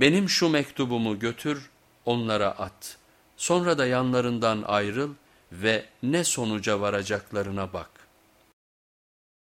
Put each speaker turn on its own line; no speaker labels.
benim şu mektubumu götür onlara at. Sonra da yanlarından ayrıl ve ne sonuca varacaklarına bak.